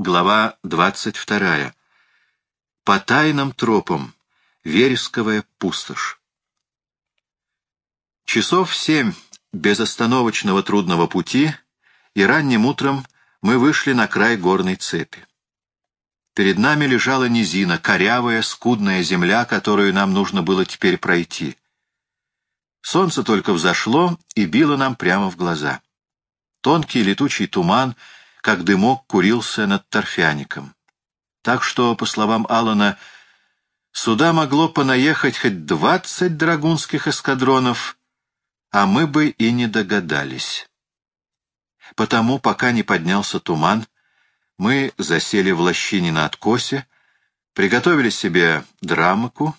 Глава 22. По тайным тропам. Вересковая пустошь. Часов семь безостановочного трудного пути, и ранним утром мы вышли на край горной цепи. Перед нами лежала низина, корявая, скудная земля, которую нам нужно было теперь пройти. Солнце только взошло и било нам прямо в глаза. Тонкий летучий туман — как дымок курился над торфяником. Так что, по словам Алана, сюда могло понаехать хоть двадцать драгунских эскадронов, а мы бы и не догадались. Потому, пока не поднялся туман, мы засели в лощине на откосе, приготовили себе драмаку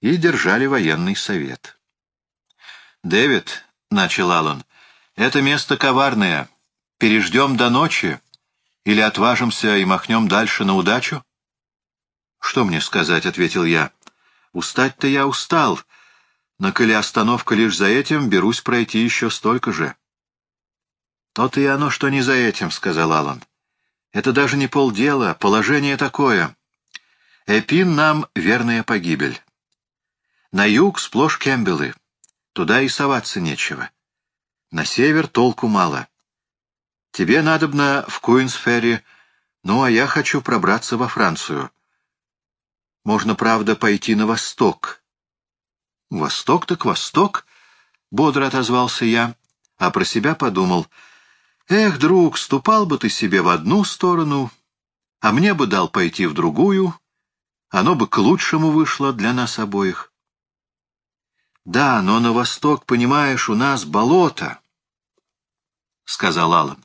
и держали военный совет. «Дэвид», — начал Аллан, — «это место коварное». Переждем до ночи или отважимся и махнем дальше на удачу? — Что мне сказать, — ответил я. — Устать-то я устал, но коли остановка лишь за этим, берусь пройти еще столько же. — То-то и оно, что не за этим, — сказал Алан. Это даже не полдела, положение такое. Эпин нам верная погибель. На юг сплошь кембелы, туда и соваться нечего. На север толку мало. Тебе надобно в Куинсферри, ну, а я хочу пробраться во Францию. Можно, правда, пойти на восток. Восток так восток, — бодро отозвался я, а про себя подумал. Эх, друг, ступал бы ты себе в одну сторону, а мне бы дал пойти в другую, оно бы к лучшему вышло для нас обоих. Да, но на восток, понимаешь, у нас болото, — сказал Аллан.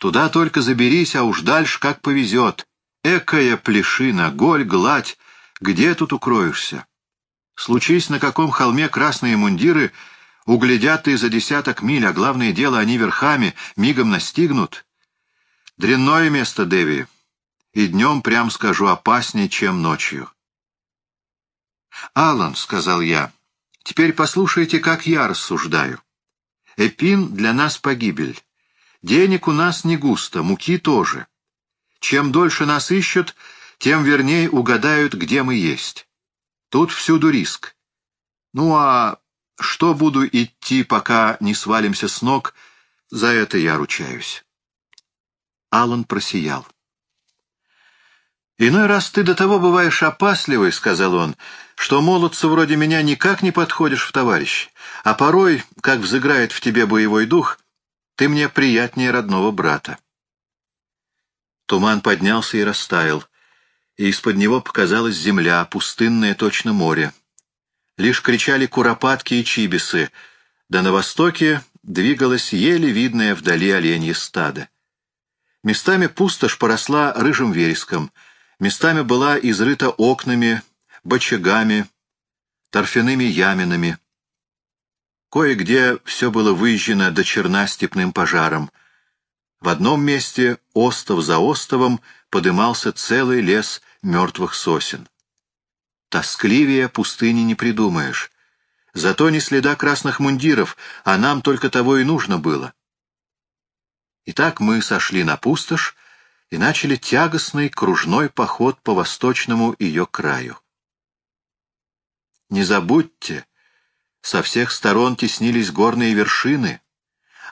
Туда только заберись, а уж дальше как повезет. Экая плешина, голь, гладь, где тут укроешься? Случись на каком холме красные мундиры, углядят и за десяток миль, а главное дело, они верхами, мигом настигнут. Дрянное место, Деви, и днем, прям скажу, опаснее, чем ночью. «Алан», — сказал я, — «теперь послушайте, как я рассуждаю. Эпин для нас погибель». Денег у нас не густо, муки тоже. Чем дольше нас ищут, тем вернее угадают, где мы есть. Тут всюду риск. Ну а что буду идти, пока не свалимся с ног, за это я ручаюсь. Алан просиял. «Иной раз ты до того бываешь опасливый, — сказал он, — что молодцу вроде меня никак не подходишь в товарищ, а порой, как взыграет в тебе боевой дух, ты мне приятнее родного брата. Туман поднялся и растаял, и из-под него показалась земля, пустынная точно море. Лишь кричали куропатки и чибисы, да на востоке двигалось еле видное вдали оленье стадо. Местами пустошь поросла рыжим вереском, местами была изрыта окнами, бочагами, торфяными яминами. Кое-где все было выжжено до черна степным пожаром. В одном месте, остов за остовом, подымался целый лес мертвых сосен. Тоскливее пустыни не придумаешь. Зато ни следа красных мундиров, а нам только того и нужно было. Итак, мы сошли на пустошь и начали тягостный кружной поход по восточному ее краю. Не забудьте, со всех сторон теснились горные вершины,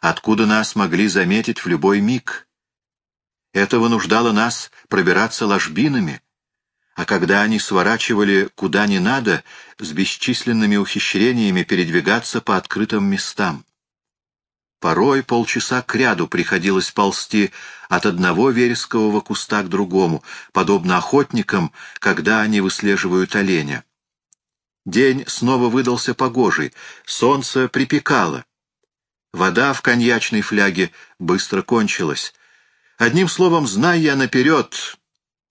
откуда нас могли заметить в любой миг. Это вынуждало нас пробираться ложбинами, а когда они сворачивали куда не надо, с бесчисленными ухищрениями передвигаться по открытым местам. Порой полчаса кряду приходилось ползти от одного верескового куста к другому, подобно охотникам, когда они выслеживают оленя. День снова выдался погожий, солнце припекало. Вода в коньячной фляге быстро кончилась. Одним словом, знай я наперед,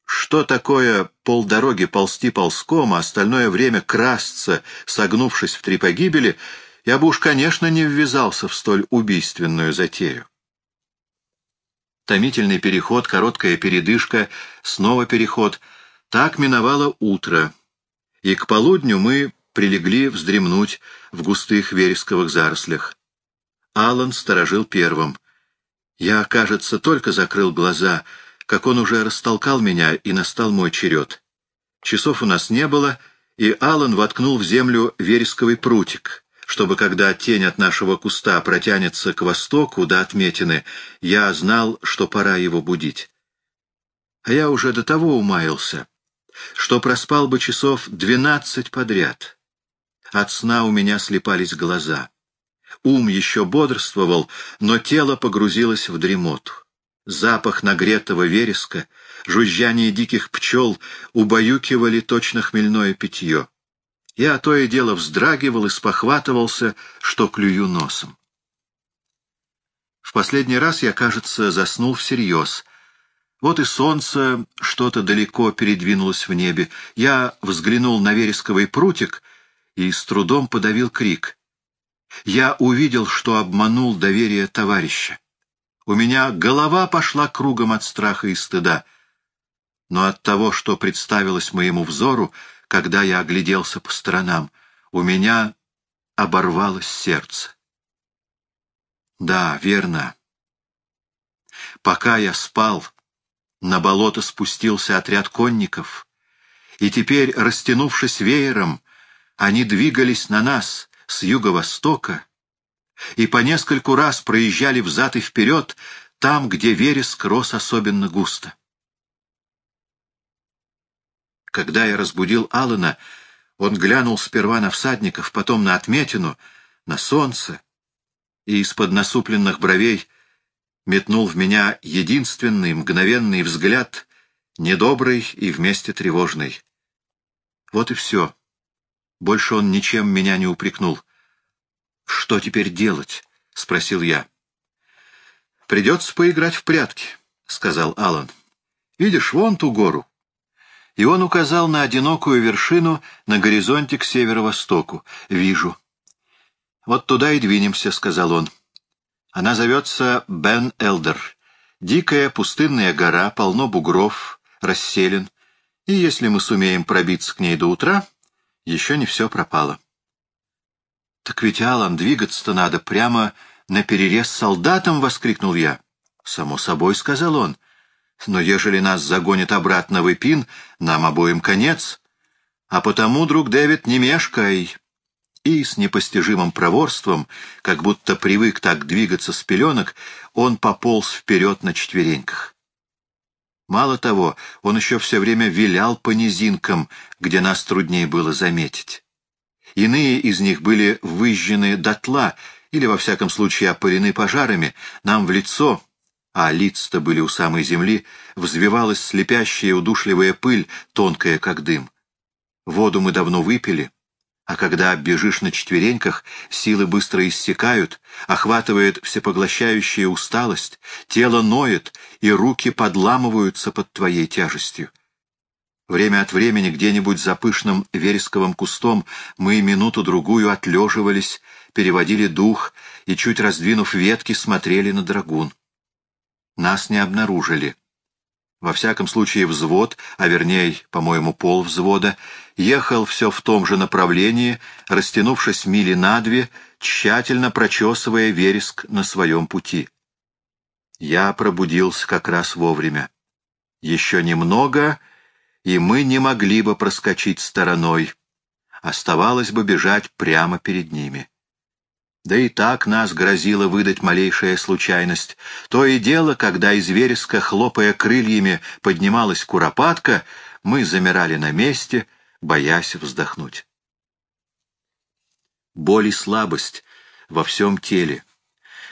что такое полдороги ползти ползком, а остальное время красться, согнувшись в три погибели, я бы уж, конечно, не ввязался в столь убийственную затею. Томительный переход, короткая передышка, снова переход. Так миновало утро — и к полудню мы прилегли вздремнуть в густых вересковых зарослях. Алан сторожил первым. Я, кажется, только закрыл глаза, как он уже растолкал меня, и настал мой черед. Часов у нас не было, и Аллан воткнул в землю вересковый прутик, чтобы, когда тень от нашего куста протянется к востоку до отметины, я знал, что пора его будить. А я уже до того умаялся, что проспал бы часов двенадцать подряд. От сна у меня слепались глаза. Ум еще бодрствовал, но тело погрузилось в дремоту. Запах нагретого вереска, жужжание диких пчел убаюкивали точно хмельное питье. Я то и дело вздрагивал и спохватывался, что клюю носом. В последний раз я, кажется, заснул всерьез. Вот и солнце что-то далеко передвинулось в небе. Я взглянул на вересковый прутик и с трудом подавил крик. Я увидел, что обманул доверие товарища. У меня голова пошла кругом от страха и стыда. Но от того, что представилось моему взору, когда я огляделся по сторонам, у меня оборвалось сердце. Да, верно. Пока я спал, на болото спустился отряд конников, и теперь, растянувшись веером, они двигались на нас с юго-востока и по нескольку раз проезжали взад и вперед там, где вереск рос особенно густо. Когда я разбудил Алана, он глянул сперва на всадников, потом на отметину, на солнце, и из-под насупленных бровей метнул в меня единственный мгновенный взгляд, недобрый и вместе тревожный. Вот и все. Больше он ничем меня не упрекнул. «Что теперь делать?» — спросил я. «Придется поиграть в прятки», — сказал Алан. «Видишь, вон ту гору». И он указал на одинокую вершину на горизонте к северо-востоку. «Вижу». «Вот туда и двинемся», — сказал он. «Она зовется Бен-Элдер. Дикая пустынная гора, полно бугров, расселен. И если мы сумеем пробиться к ней до утра, еще не все пропало. «Так ведь, Алан, двигаться-то надо прямо на перерез солдатам!» — воскликнул я. «Само собой», — сказал он. «Но ежели нас загонят обратно в Эпин, нам обоим конец. А потому, друг Дэвид, не мешкай!» И с непостижимым проворством, как будто привык так двигаться с пеленок, он пополз вперед на четвереньках. Мало того, он еще все время вилял по низинкам, где нас труднее было заметить. Иные из них были выжжены дотла или, во всяком случае, опылены пожарами, нам в лицо, а лица-то были у самой земли, взвивалась слепящая удушливая пыль, тонкая, как дым. Воду мы давно выпили, а когда бежишь на четвереньках, силы быстро иссякают, охватывает всепоглощающая усталость, тело ноет, и руки подламываются под твоей тяжестью. Время от времени где-нибудь за пышным вересковым кустом мы минуту-другую отлеживались, переводили дух и, чуть раздвинув ветки, смотрели на драгун. Нас не обнаружили. Во всяком случае, взвод, а вернее, по-моему, пол взвода, ехал все в том же направлении, растянувшись мили на две, тщательно прочесывая вереск на своем пути. Я пробудился как раз вовремя. Еще немного, и мы не могли бы проскочить стороной. Оставалось бы бежать прямо перед ними. Да и так нас грозило выдать малейшая случайность. То и дело, когда из вереска, хлопая крыльями, поднималась куропатка, мы замирали на месте, боясь вздохнуть. Боль и слабость во всем теле,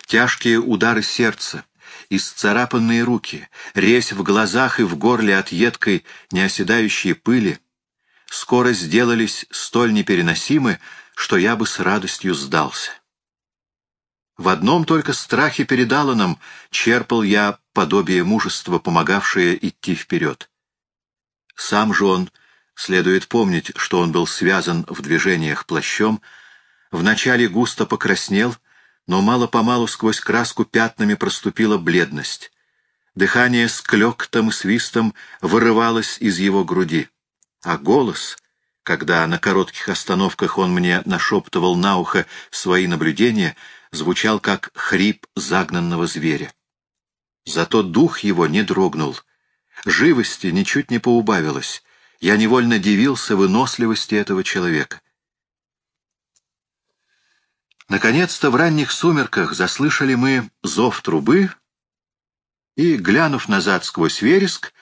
тяжкие удары сердца, исцарапанные руки, резь в глазах и в горле от едкой, неоседающей пыли, скоро сделались столь непереносимы, что я бы с радостью сдался. В одном только страхе перед Алланом черпал я подобие мужества, помогавшее идти вперед. Сам же он, следует помнить, что он был связан в движениях плащом, вначале густо покраснел, но мало-помалу сквозь краску пятнами проступила бледность. Дыхание с клёктом и свистом вырывалось из его груди, а голос, когда на коротких остановках он мне нашептывал на ухо свои наблюдения, звучал как хрип загнанного зверя. Зато дух его не дрогнул, Живости ничуть не поубавилось. Я невольно дивился выносливости этого человека. Наконец-то в ранних сумерках заслышали мы зов трубы и, глянув назад сквозь вереск,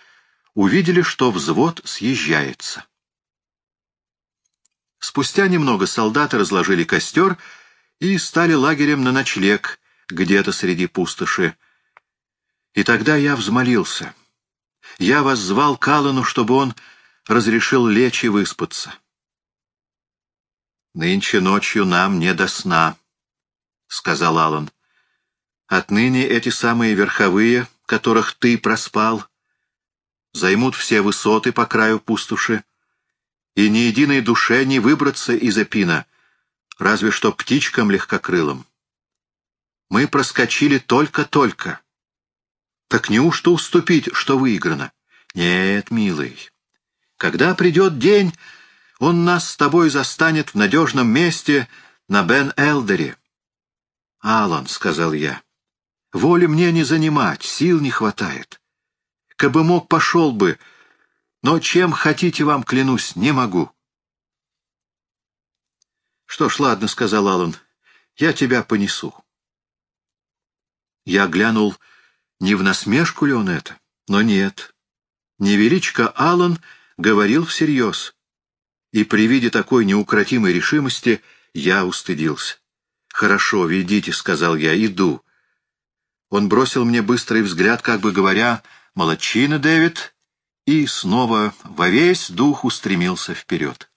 увидели, что взвод съезжается. Спустя немного солдаты разложили костер и стали лагерем на ночлег где-то среди пустоши. И тогда я взмолился. Я воззвал Калану, чтобы он разрешил лечь и выспаться. «Нынче ночью нам не до сна», — сказал Алан. «Отныне эти самые верховые, которых ты проспал, займут все высоты по краю пустоши, и ни единой душе не выбраться из опина, разве что птичкам легкокрылым. Мы проскочили только-только. Так неужто уступить, что выиграно? Нет, милый. Когда придет день, он нас с тобой застанет в надежном месте на Бен-Элдере. «Алан», — сказал я, — «воли мне не занимать, сил не хватает. Кабы мог, пошел бы, но чем хотите вам, клянусь, не могу». «Что ж, ладно», — сказал Алан, — «я тебя понесу». Я глянул, не в насмешку ли он это, но нет. Невеличко Алан говорил всерьез, и при виде такой неукротимой решимости я устыдился. «Хорошо, ведите», — сказал я, — «иду». Он бросил мне быстрый взгляд, как бы говоря, «Молодчина, Дэвид», и снова во весь дух устремился вперед.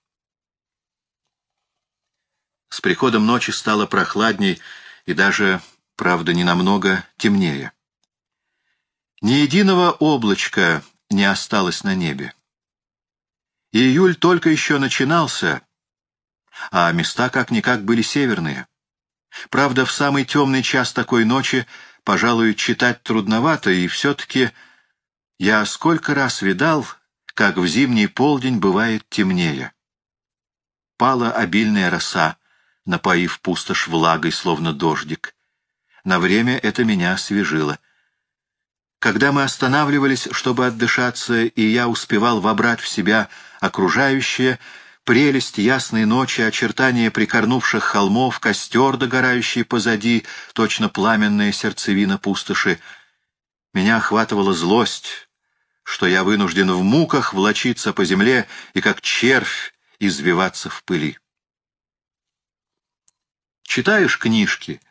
С приходом ночи стало прохладней и даже, правда, ненамного темнее. Ни единого облачка не осталось на небе. Июль только еще начинался, а места как-никак были северные. Правда, в самый темный час такой ночи, пожалуй, читать трудновато, и все-таки я сколько раз видал, как в зимний полдень бывает темнее. Пала обильная роса, напоив пустошь влагой, словно дождик. На время это меня освежило. Когда мы останавливались, чтобы отдышаться, и я успевал вобрать в себя окружающее, прелесть ясной ночи, очертания прикорнувших холмов, костер, догорающий позади, точно пламенная сердцевина пустоши, меня охватывала злость, что я вынужден в муках влочиться по земле и, как червь, извиваться в пыли. Читаешь книжки —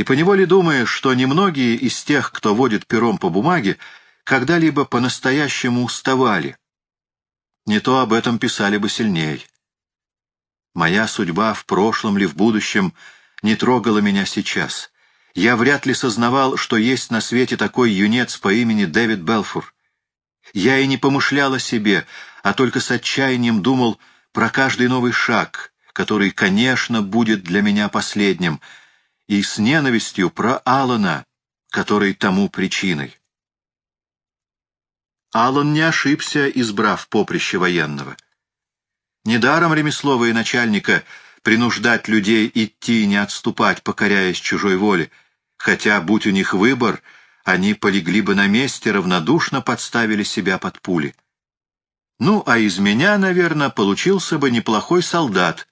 и поневоле думаешь, что немногие из тех, кто водит пером по бумаге, когда-либо по-настоящему уставали. Не то об этом писали бы сильней. Моя судьба в прошлом ли в будущем не трогала меня сейчас. Я вряд ли сознавал, что есть на свете такой юнец по имени Дэвид Белфур. Я и не помышлял о себе, а только с отчаянием думал про каждый новый шаг, который, конечно, будет для меня последним — и с ненавистью про Алана, который тому причиной. Алан не ошибся, избрав поприще военного. Недаром ремесловые начальника принуждать людей идти и не отступать, покоряясь чужой воле, хотя, будь у них выбор, они полегли бы на месте, равнодушно подставили себя под пули. Ну, а из меня, наверное, получился бы неплохой солдат,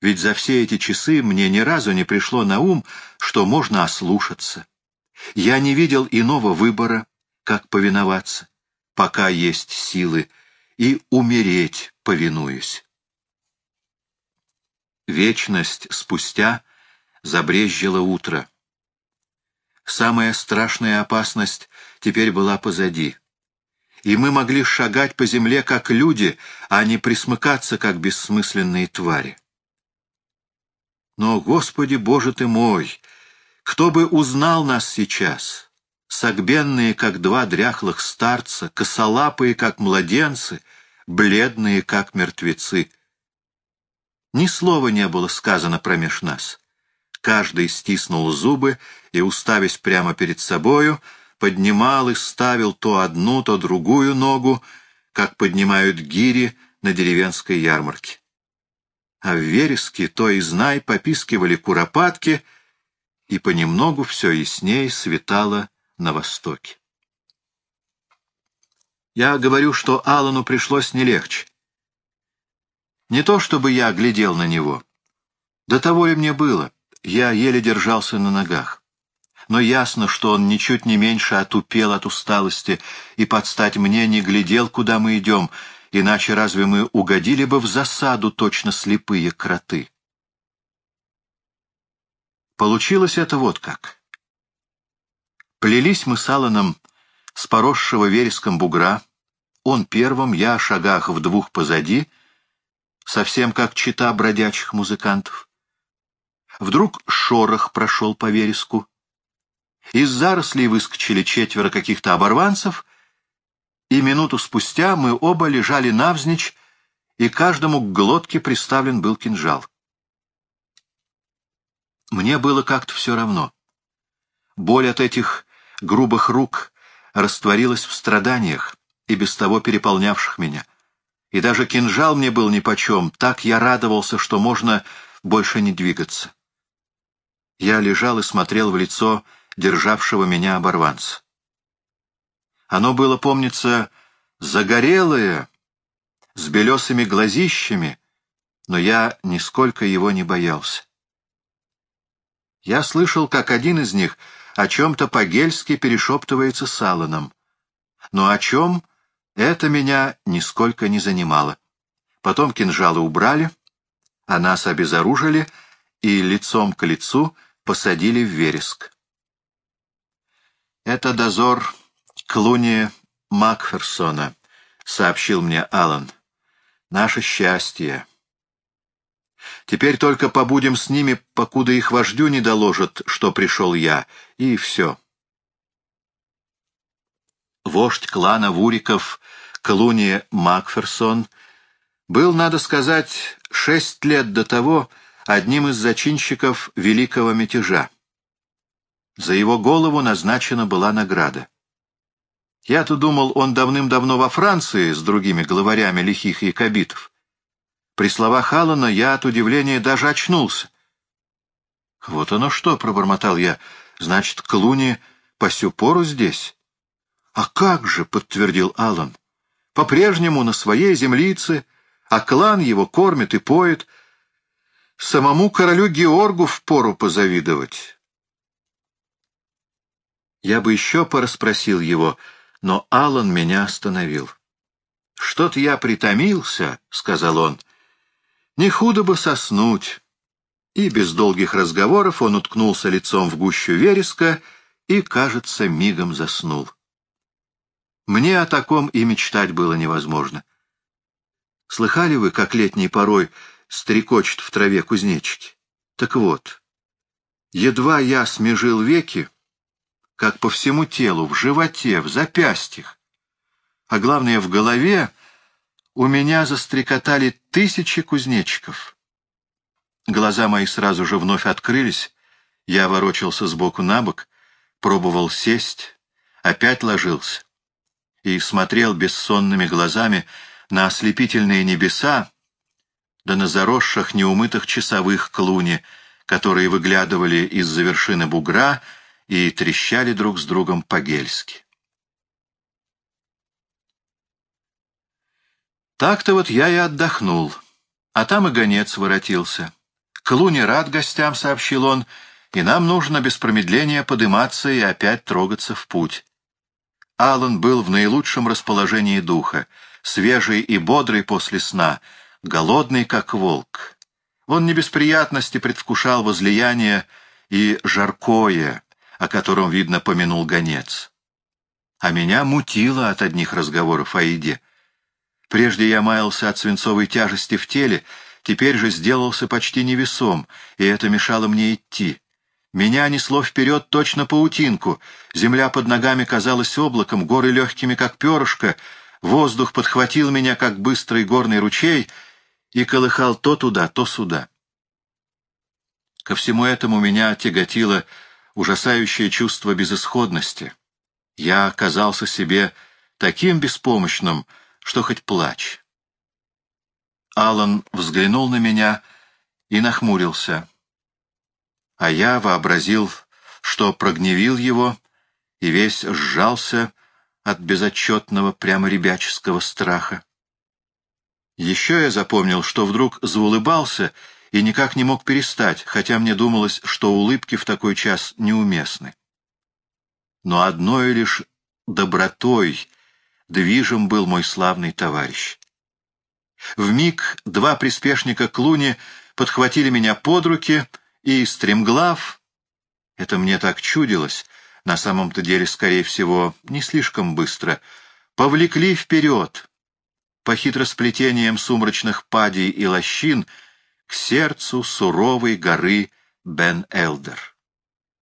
ведь за все эти часы мне ни разу не пришло на ум, что можно ослушаться. Я не видел иного выбора, как повиноваться, пока есть силы, и умереть, повинуясь. Вечность спустя забрезжило утро. Самая страшная опасность теперь была позади. И мы могли шагать по земле как люди, а не присмыкаться как бессмысленные твари. Но, Господи Боже ты мой, кто бы узнал нас сейчас? Согбенные, как два дряхлых старца, косолапые, как младенцы, бледные, как мертвецы. Ни слова не было сказано промеж нас. Каждый стиснул зубы и, уставясь прямо перед собою, поднимал и ставил то одну, то другую ногу, как поднимают гири на деревенской ярмарке а в вереске то и знай попискивали куропатки, и понемногу все ясней светало на востоке. Я говорю, что Аллану пришлось не легче. Не то чтобы я глядел на него. До того ли мне было, я еле держался на ногах. Но ясно, что он ничуть не меньше отупел от усталости и под стать мне не глядел, куда мы идем, иначе разве мы угодили бы в засаду точно слепые кроты? Получилось это вот как. Плелись мы с Алланом с поросшего вереском бугра, он первым, я шагах в двух позади, совсем как чита бродячих музыкантов. Вдруг шорох прошел по вереску. Из зарослей выскочили четверо каких-то оборванцев, и минуту спустя мы оба лежали навзничь, и каждому к глотке приставлен был кинжал. Мне было как-то все равно. Боль от этих грубых рук растворилась в страданиях, и без того переполнявших меня. И даже кинжал мне был нипочем, так я радовался, что можно больше не двигаться. Я лежал и смотрел в лицо державшего меня оборванца. Оно было, помнится, загорелое, с белесыми глазищами, но я нисколько его не боялся. Я слышал, как один из них о чем-то по-гельски перешептывается с Алланом. Но о чем, это меня нисколько не занимало. Потом кинжалы убрали, а нас обезоружили и лицом к лицу посадили в вереск. «Это дозор Клуни Макферсона», — сообщил мне Аллан. «Наше счастье». Теперь только побудем с ними, покуда их вождю не доложат, что пришел я, и все. Вождь клана Вуриков, Клуни Макферсон, был, надо сказать, шесть лет до того одним из зачинщиков великого мятежа. За его голову назначена была награда. Я-то думал, он давным-давно во Франции с другими главарями лихих якобитов. При словах Аллана я от удивления даже очнулся. «Вот оно что!» — пробормотал я. «Значит, Клуни по сю пору здесь?» «А как же!» — подтвердил Аллан. «По-прежнему на своей землице, а клан его кормит и поет. Самому королю Георгу впору позавидовать». Я бы еще порасспросил его, но Аллан меня остановил. «Что-то я притомился», — сказал он, — не худо бы соснуть. И без долгих разговоров он уткнулся лицом в гущу вереска и, кажется, мигом заснул. Мне о таком и мечтать было невозможно. Слыхали вы, как летней порой стрекочет в траве кузнечики? Так вот, едва я смежил веки, как по всему телу, в животе, в запястьях, а главное, в голове, у меня застрекотали тысячи кузнечиков. Глаза мои сразу же вновь открылись, я ворочался сбоку на бок, пробовал сесть, опять ложился и смотрел бессонными глазами на ослепительные небеса, да на заросших неумытых часовых клуни, которые выглядывали из-за вершины бугра и трещали друг с другом по-гельски. Так-то вот я и отдохнул, а там и гонец воротился. Клу не рад гостям, сообщил он, и нам нужно без промедления подыматься и опять трогаться в путь. Аллан был в наилучшем расположении духа, свежий и бодрый после сна, голодный, как волк. Он не без приятности предвкушал возлияние и жаркое, о котором, видно, помянул гонец. А меня мутило от одних разговоров о еде. Прежде я маялся от свинцовой тяжести в теле, теперь же сделался почти невесом, и это мешало мне идти. Меня несло вперед точно паутинку, земля под ногами казалась облаком, горы легкими, как перышко, воздух подхватил меня, как быстрый горный ручей, и колыхал то туда, то сюда. Ко всему этому меня тяготило ужасающее чувство безысходности. Я оказался себе таким беспомощным, что хоть плачь. Алан взглянул на меня и нахмурился. А я вообразил, что прогневил его, и весь сжался, от безотчетного, прямо ребяческого страха. Еще я запомнил, что вдруг заулыбался и никак не мог перестать, хотя мне думалось, что улыбки в такой час неуместны. Но одной лишь добротой движим был мой славный товарищ. В миг два приспешника Клуни подхватили меня под руки, и, стремглав, это мне так чудилось, на самом-то деле, скорее всего, не слишком быстро, повлекли вперед, по хитросплетениям сумрачных падей и лощин, к сердцу суровой горы Бен-Элдер.